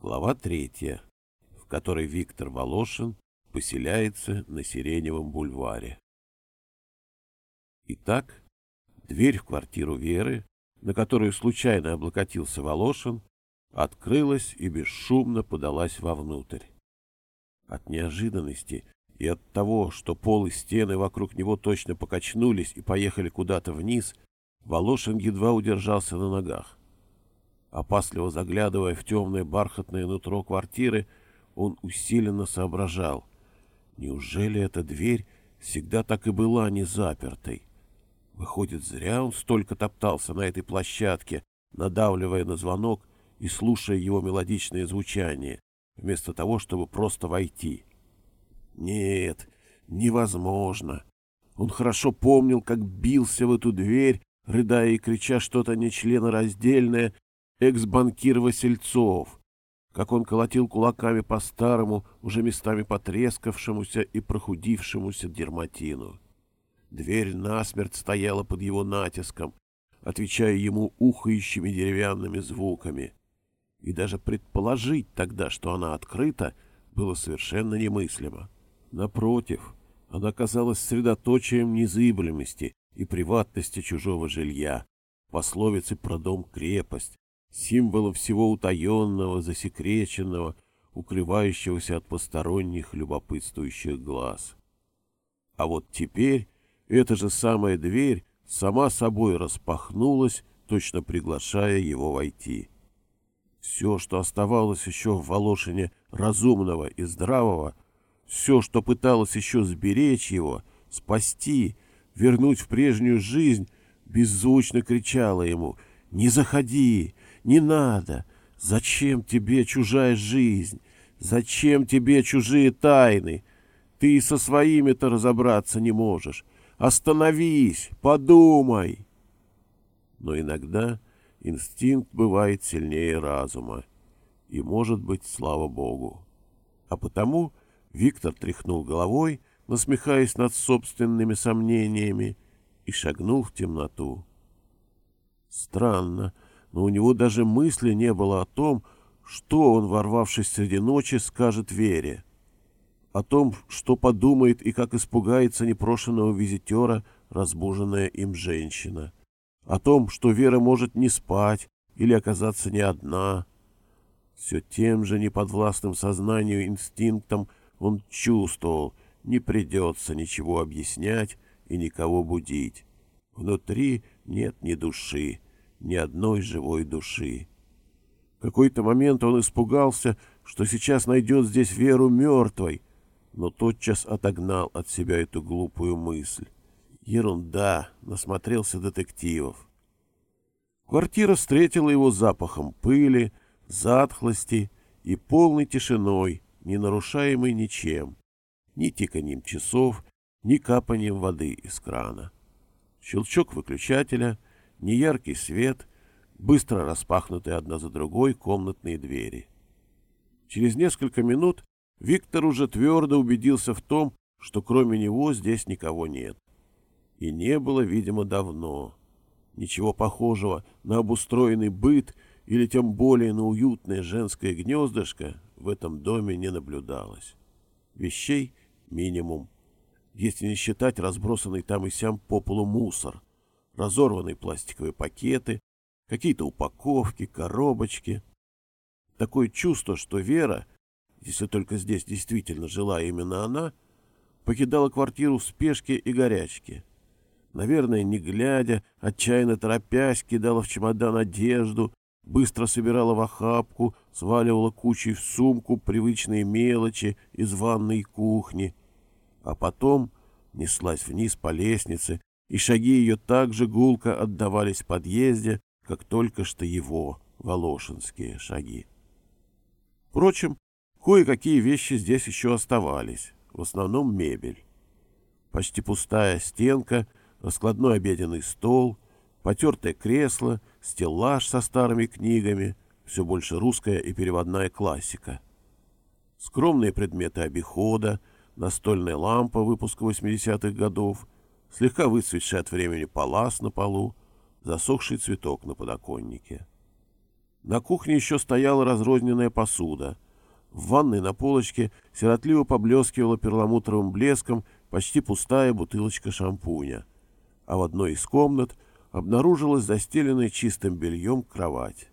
Глава третья, в которой Виктор Волошин поселяется на Сиреневом бульваре. Итак, дверь в квартиру Веры, на которую случайно облокотился Волошин, открылась и бесшумно подалась вовнутрь. От неожиданности и от того, что пол и стены вокруг него точно покачнулись и поехали куда-то вниз, Волошин едва удержался на ногах. Опасливо заглядывая в темное бархатное нутро квартиры, он усиленно соображал. Неужели эта дверь всегда так и была не запертой? Выходит, зря он столько топтался на этой площадке, надавливая на звонок и слушая его мелодичное звучание, вместо того, чтобы просто войти. Нет, невозможно. Он хорошо помнил, как бился в эту дверь, рыдая и крича что-то нечленораздельное, экс-банкир Васильцов, как он колотил кулаками по старому, уже местами потрескавшемуся и прохудившемуся дерматину. Дверь насмерть стояла под его натиском, отвечая ему ухающими деревянными звуками. И даже предположить тогда, что она открыта, было совершенно немыслимо. Напротив, она казалась средоточием незыблемости и приватности чужого жилья, пословицы про дом-крепость, символом всего утаенного, засекреченного, укрывающегося от посторонних любопытствующих глаз. А вот теперь эта же самая дверь сама собой распахнулась, точно приглашая его войти. Все, что оставалось еще в Волошине разумного и здравого, все, что пыталось еще сберечь его, спасти, вернуть в прежнюю жизнь, беззвучно кричало ему «Не заходи! Не надо! Зачем тебе чужая жизнь? Зачем тебе чужие тайны? Ты и со своими-то разобраться не можешь. Остановись, подумай!» Но иногда инстинкт бывает сильнее разума. И, может быть, слава богу. А потому Виктор тряхнул головой, насмехаясь над собственными сомнениями, и шагнул в темноту. Странно, но у него даже мысли не было о том, что он, ворвавшись среди ночи, скажет Вере. О том, что подумает и как испугается непрошенного визитера, разбуженная им женщина. О том, что Вера может не спать или оказаться не одна. Все тем же неподвластным сознанию инстинктом он чувствовал, не придется ничего объяснять и никого будить. Внутри нет ни души, ни одной живой души. В какой-то момент он испугался, что сейчас найдет здесь Веру мертвой, но тотчас отогнал от себя эту глупую мысль. Ерунда, насмотрелся детективов. Квартира встретила его запахом пыли, затхлости и полной тишиной, не нарушаемой ничем, ни тиканьем часов, ни капанием воды из крана. Щелчок выключателя — неяркий свет, быстро распахнутые одна за другой комнатные двери. Через несколько минут Виктор уже твердо убедился в том, что кроме него здесь никого нет. И не было, видимо, давно. Ничего похожего на обустроенный быт или тем более на уютное женское гнездышко в этом доме не наблюдалось. Вещей минимум, если не считать разбросанный там и сям по полу мусор, разорванные пластиковые пакеты, какие-то упаковки, коробочки. Такое чувство, что Вера, если только здесь действительно жила именно она, покидала квартиру в спешке и горячке. Наверное, не глядя, отчаянно торопясь, кидала в чемодан одежду, быстро собирала в охапку, сваливала кучей в сумку привычные мелочи из ванной и кухни, а потом неслась вниз по лестнице, и шаги ее так же гулко отдавались в подъезде, как только что его, волошинские шаги. Впрочем, кое-какие вещи здесь еще оставались, в основном мебель. Почти пустая стенка, раскладной обеденный стол, потертое кресло, стеллаж со старыми книгами, все больше русская и переводная классика. Скромные предметы обихода, настольная лампа выпуска 80-х годов — слегка выцветший от времени палас на полу, засохший цветок на подоконнике. На кухне еще стояла разрозненная посуда. В ванной на полочке сиротливо поблескивала перламутровым блеском почти пустая бутылочка шампуня. А в одной из комнат обнаружилась застеленная чистым бельем кровать.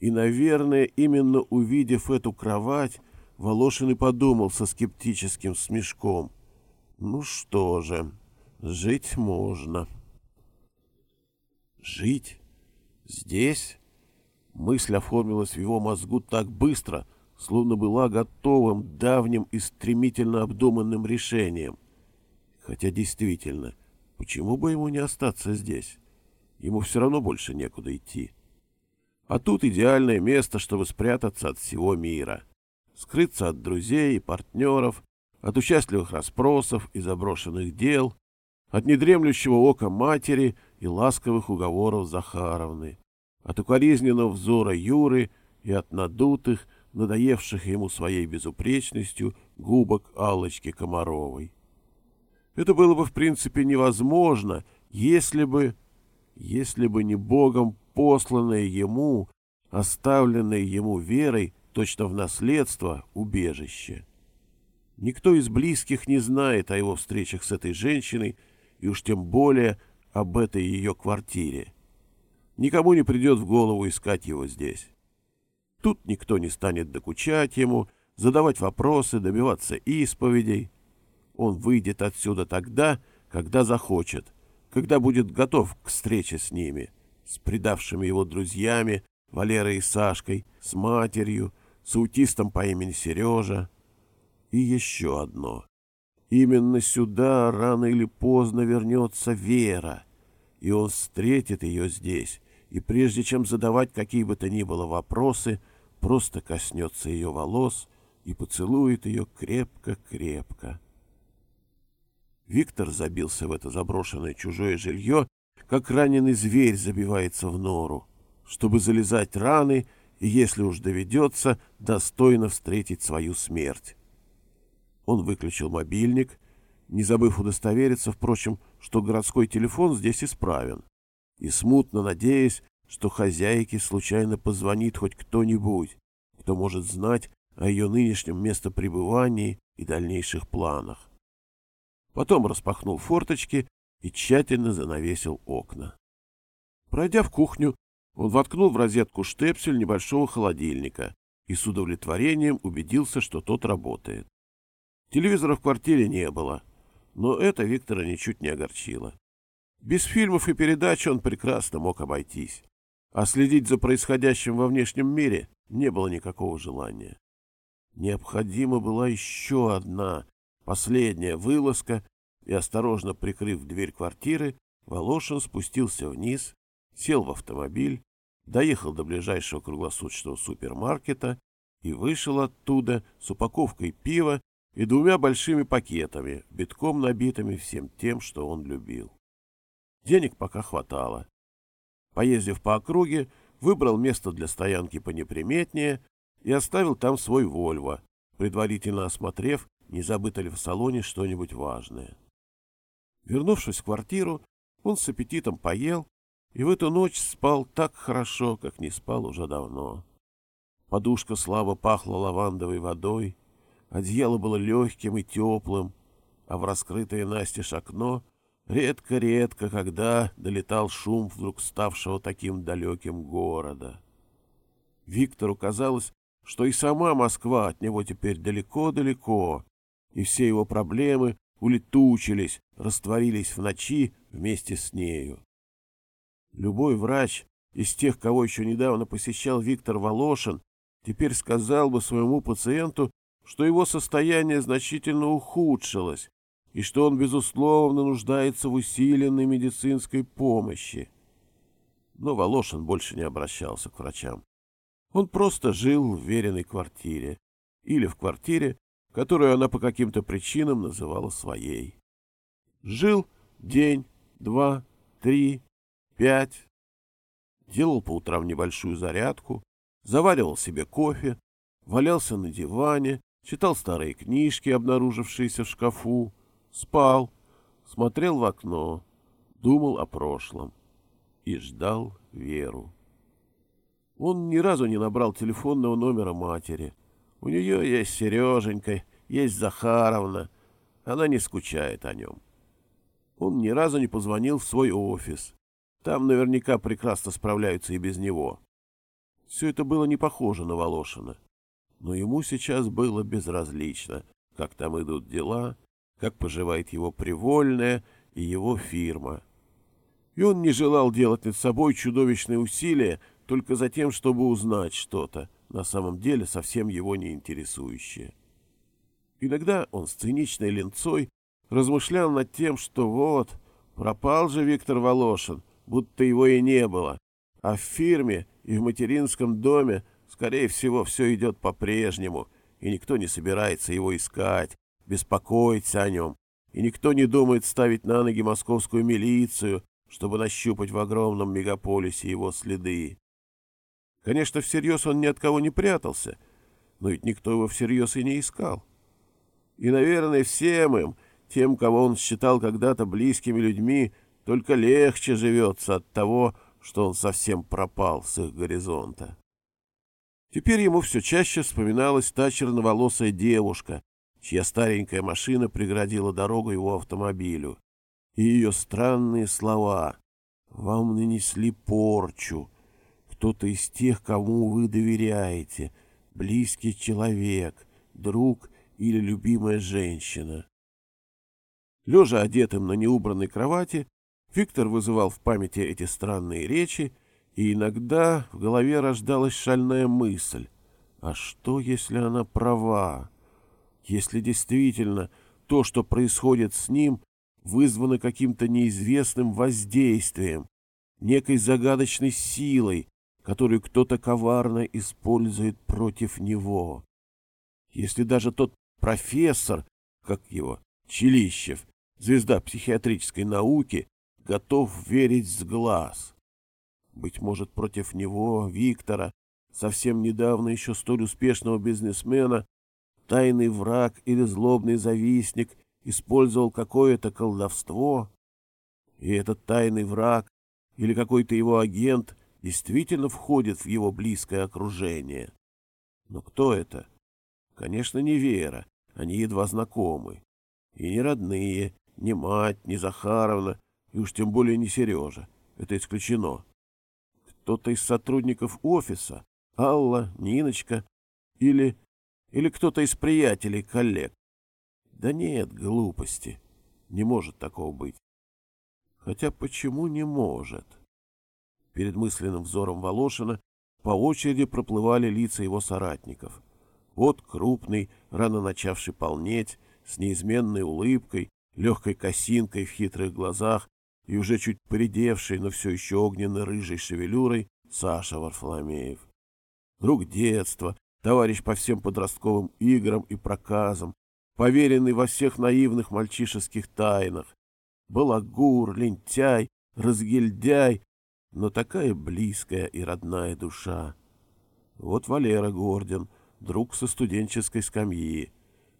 И, наверное, именно увидев эту кровать, Волошин и подумал со скептическим смешком. Ну что же, жить можно. Жить? Здесь? Мысль оформилась в его мозгу так быстро, словно была готовым, давним и стремительно обдуманным решением. Хотя действительно, почему бы ему не остаться здесь? Ему все равно больше некуда идти. А тут идеальное место, чтобы спрятаться от всего мира. Скрыться от друзей и партнеров, от участливых расспросов и заброшенных дел, от недремлющего ока матери и ласковых уговоров Захаровны, от укоризненного взора Юры и от надутых, надоевших ему своей безупречностью губок Аллочки Комаровой. Это было бы в принципе невозможно, если бы... если бы не Богом посланное ему, оставленное ему верой, точно в наследство, убежище. Никто из близких не знает о его встречах с этой женщиной, и уж тем более об этой ее квартире. Никому не придет в голову искать его здесь. Тут никто не станет докучать ему, задавать вопросы, добиваться исповедей. Он выйдет отсюда тогда, когда захочет, когда будет готов к встрече с ними, с предавшими его друзьями, Валерой и Сашкой, с матерью, с аутистом по имени Сережа. И еще одно. Именно сюда рано или поздно вернется Вера, и он встретит ее здесь, и прежде чем задавать какие бы то ни было вопросы, просто коснется ее волос и поцелует ее крепко-крепко. Виктор забился в это заброшенное чужое жилье, как раненый зверь забивается в нору, чтобы залезать раны и, если уж доведется, достойно встретить свою смерть. Он выключил мобильник, не забыв удостовериться, впрочем, что городской телефон здесь исправен, и смутно надеясь, что хозяйке случайно позвонит хоть кто-нибудь, кто может знать о ее нынешнем местопребывании и дальнейших планах. Потом распахнул форточки и тщательно занавесил окна. Пройдя в кухню, он воткнул в розетку штепсель небольшого холодильника и с удовлетворением убедился, что тот работает. Телевизора в квартире не было, но это Виктора ничуть не огорчило. Без фильмов и передач он прекрасно мог обойтись, а следить за происходящим во внешнем мире не было никакого желания. Необходима была еще одна, последняя вылазка, и, осторожно прикрыв дверь квартиры, Волошин спустился вниз, сел в автомобиль, доехал до ближайшего круглосуточного супермаркета и вышел оттуда с упаковкой пива и двумя большими пакетами, битком набитыми всем тем, что он любил. Денег пока хватало. Поездив по округе, выбрал место для стоянки понеприметнее и оставил там свой «Вольво», предварительно осмотрев, не забыто ли в салоне что-нибудь важное. Вернувшись в квартиру, он с аппетитом поел и в эту ночь спал так хорошо, как не спал уже давно. Подушка слабо пахла лавандовой водой, Одеяло было легким и теплым, а в раскрытое настежь окно редко-редко, когда долетал шум вдруг ставшего таким далеким города. Виктору казалось, что и сама Москва от него теперь далеко-далеко, и все его проблемы улетучились, растворились в ночи вместе с нею. Любой врач из тех, кого еще недавно посещал Виктор Волошин, теперь сказал бы своему пациенту, что его состояние значительно ухудшилось и что он, безусловно, нуждается в усиленной медицинской помощи. Но Волошин больше не обращался к врачам. Он просто жил в веренной квартире или в квартире, которую она по каким-то причинам называла своей. Жил день, два, три, пять. Делал по утрам небольшую зарядку, заваривал себе кофе, валялся на диване, читал старые книжки, обнаружившиеся в шкафу, спал, смотрел в окно, думал о прошлом и ждал Веру. Он ни разу не набрал телефонного номера матери. У нее есть Сереженька, есть Захаровна. Она не скучает о нем. Он ни разу не позвонил в свой офис. Там наверняка прекрасно справляются и без него. Все это было не похоже на Волошина. Но ему сейчас было безразлично, как там идут дела, как поживает его привольная и его фирма. И он не желал делать над собой чудовищные усилия только за тем, чтобы узнать что-то, на самом деле совсем его не интересующее. Иногда он с циничной ленцой размышлял над тем, что вот, пропал же Виктор Волошин, будто его и не было, а в фирме и в материнском доме, скорее всего, все идет по-прежнему, и никто не собирается его искать, беспокоиться о нем, и никто не думает ставить на ноги московскую милицию, чтобы нащупать в огромном мегаполисе его следы. Конечно, всерьез он ни от кого не прятался, но ведь никто его всерьез и не искал. И, наверное, всем им, тем, кого он считал когда-то близкими людьми, только легче живется от того, что он совсем пропал с их горизонта. Теперь ему все чаще вспоминалась та черноволосая девушка, чья старенькая машина преградила дорогу его автомобилю, и ее странные слова. «Вам нанесли порчу», кто-то из тех, кому вы доверяете, близкий человек, друг или любимая женщина. Лежа одетым на неубранной кровати, Виктор вызывал в памяти эти странные речи, и иногда в голове рождалась шальная мысль. А что, если она права? Если действительно то, что происходит с ним, вызвано каким-то неизвестным воздействием, некой загадочной силой, которую кто-то коварно использует против него. Если даже тот профессор, как его, Челищев, звезда психиатрической науки, готов верить с глаз. Быть может, против него, Виктора, совсем недавно еще столь успешного бизнесмена, тайный враг или злобный завистник использовал какое-то колдовство, и этот тайный враг или какой-то его агент действительно входит в его близкое окружение. Но кто это? Конечно, не Вера, они едва знакомы. И не родные, ни мать, ни Захаровна, и уж тем более не Сережа. Это исключено. Кто-то из сотрудников офиса, Алла, Ниночка или... или кто-то из приятелей, коллег. Да нет, глупости. Не может такого быть. Хотя почему не может? Перед мысленным взором Волошина по очереди проплывали лица его соратников. Вот крупный, рано начавший полнеть, с неизменной улыбкой, легкой косинкой в хитрых глазах и уже чуть поредевший, но все еще огненно-рыжей шевелюрой Саша Варфоломеев. Друг детства, товарищ по всем подростковым играм и проказам, поверенный во всех наивных мальчишеских тайнах, балагур, лентяй, разгильдяй, но такая близкая и родная душа. Вот Валера Гордин, друг со студенческой скамьи.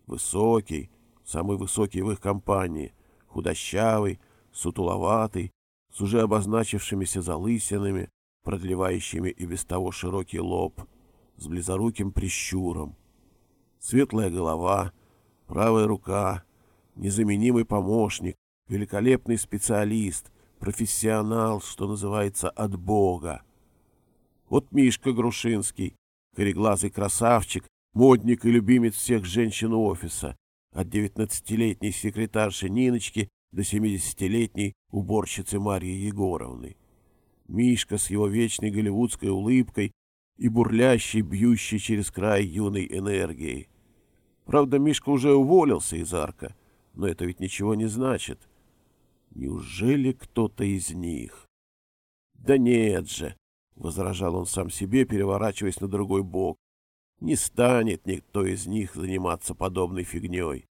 Высокий, самый высокий в их компании, худощавый, сутуловатый, с уже обозначившимися залысинами, продлевающими и без того широкий лоб, с близоруким прищуром. Светлая голова, правая рука, незаменимый помощник, великолепный специалист, профессионал, что называется, от Бога. Вот Мишка Грушинский, кореглазый красавчик, модник и любимец всех женщин офиса, от девятнадцатилетней секретарши Ниночки до семидесятилетней уборщицы Марьи Егоровны. Мишка с его вечной голливудской улыбкой и бурлящей, бьющей через край юной энергией. Правда, Мишка уже уволился из арка, но это ведь ничего не значит. — Неужели кто-то из них? Да нет же, возражал он сам себе, переворачиваясь на другой бок. Не станет никто из них заниматься подобной фигней.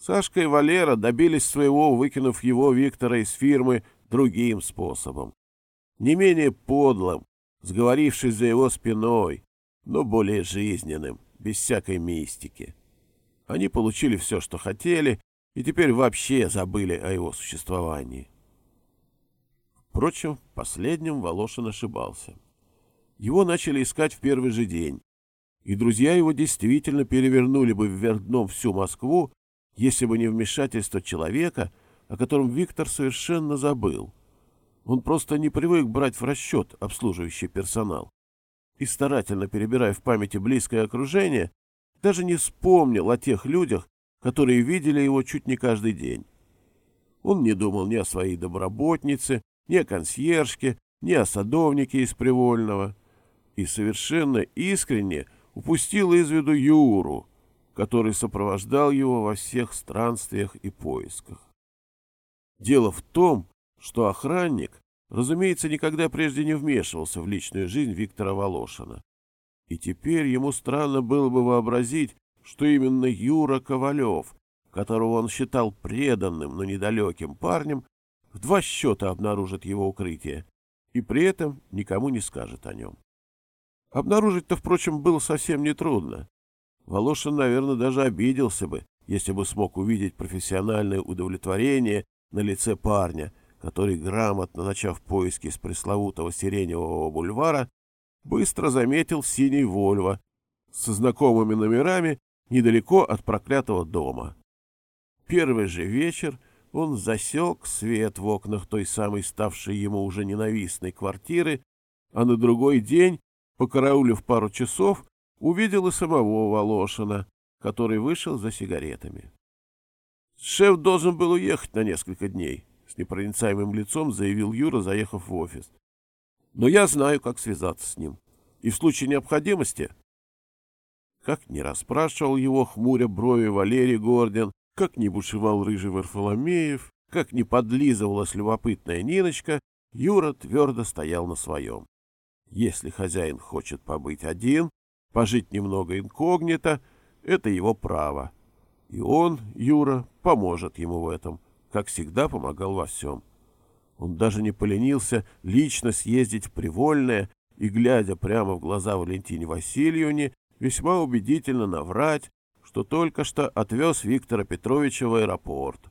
Сашка и Валера добились своего, выкинув его Виктора из фирмы другим способом. Не менее подлым, сговорившись за его спиной, но более жизненным, без всякой мистики. Они получили все, что хотели, и теперь вообще забыли о его существовании. Впрочем, последним Волошин ошибался. Его начали искать в первый же день. И друзья его действительно перевернули бы вверх дном всю Москву, если бы не вмешательство человека, о котором Виктор совершенно забыл. Он просто не привык брать в расчет обслуживающий персонал. И старательно перебирая в памяти близкое окружение, даже не вспомнил о тех людях, которые видели его чуть не каждый день. Он не думал ни о своей доброботнице, ни о консьержке, ни о садовнике из Привольного. И совершенно искренне упустил из виду Юру, который сопровождал его во всех странствиях и поисках. Дело в том, что охранник, разумеется, никогда прежде не вмешивался в личную жизнь Виктора Волошина. И теперь ему странно было бы вообразить, что именно Юра Ковалев, которого он считал преданным, но недалеким парнем, в два счета обнаружит его укрытие и при этом никому не скажет о нем. Обнаружить-то, впрочем, было совсем нетрудно. Волошин, наверное, даже обиделся бы, если бы смог увидеть профессиональное удовлетворение на лице парня, который, грамотно начав поиски с пресловутого Сиреневого бульвара, быстро заметил синий «Вольво» со знакомыми номерами недалеко от проклятого дома. Первый же вечер он засек свет в окнах той самой ставшей ему уже ненавистной квартиры, а на другой день, покараулив пару часов, увидел и самого Волошина, который вышел за сигаретами. «Шеф должен был уехать на несколько дней», — с непроницаемым лицом заявил Юра, заехав в офис. «Но я знаю, как связаться с ним. И в случае необходимости...» Как не расспрашивал его хмуря брови Валерий Гордин, как не бушевал рыжий Варфоломеев, как не подлизывалась любопытная Ниночка, Юра твердо стоял на своем. Если хозяин хочет побыть один, пожить немного инкогнито, это его право. И он, Юра, поможет ему в этом, как всегда помогал во всем. Он даже не поленился лично съездить в Привольное и, глядя прямо в глаза Валентине Васильевне, весьма убедительно наврать, что только что отвез Виктора Петровича в аэропорт.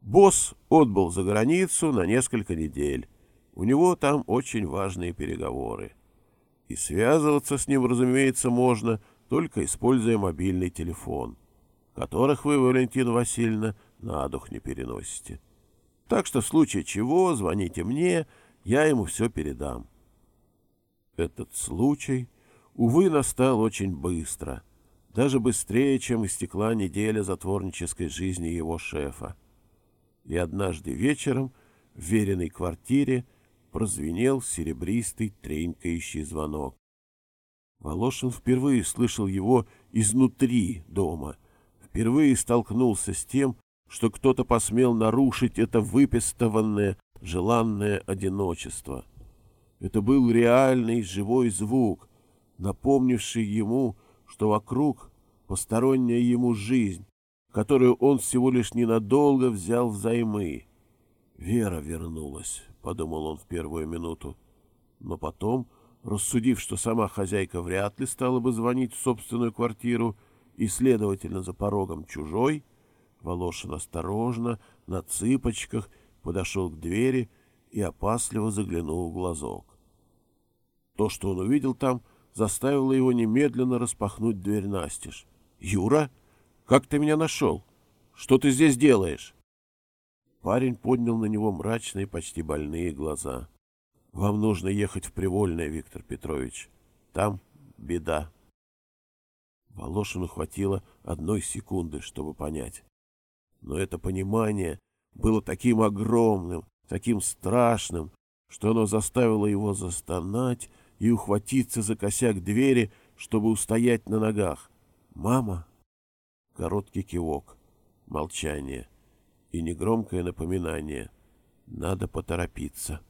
Босс отбыл за границу на несколько недель. У него там очень важные переговоры. И связываться с ним, разумеется, можно, только используя мобильный телефон, которых вы, Валентина Васильевна, на дух не переносите. Так что в случае чего звоните мне, я ему все передам. Этот случай, увы, настал очень быстро — даже быстрее, чем истекла неделя затворнической жизни его шефа. И однажды вечером в веренной квартире прозвенел серебристый тренькающий звонок. Волошин впервые слышал его изнутри дома, впервые столкнулся с тем, что кто-то посмел нарушить это выпестованное, желанное одиночество. Это был реальный живой звук, напомнивший ему, что вокруг посторонняя ему жизнь, которую он всего лишь ненадолго взял взаймы. «Вера вернулась», — подумал он в первую минуту. Но потом, рассудив, что сама хозяйка вряд ли стала бы звонить в собственную квартиру и, следовательно, за порогом чужой, Волошин осторожно, на цыпочках, подошел к двери и опасливо заглянул в глазок. То, что он увидел там, — заставила его немедленно распахнуть дверь настежь. «Юра, как ты меня нашел? Что ты здесь делаешь?» Парень поднял на него мрачные, почти больные глаза. «Вам нужно ехать в Привольное, Виктор Петрович. Там беда». Волошину хватило одной секунды, чтобы понять. Но это понимание было таким огромным, таким страшным, что оно заставило его застонать и ухватиться за косяк двери, чтобы устоять на ногах. «Мама!» Короткий кивок, молчание и негромкое напоминание. Надо поторопиться.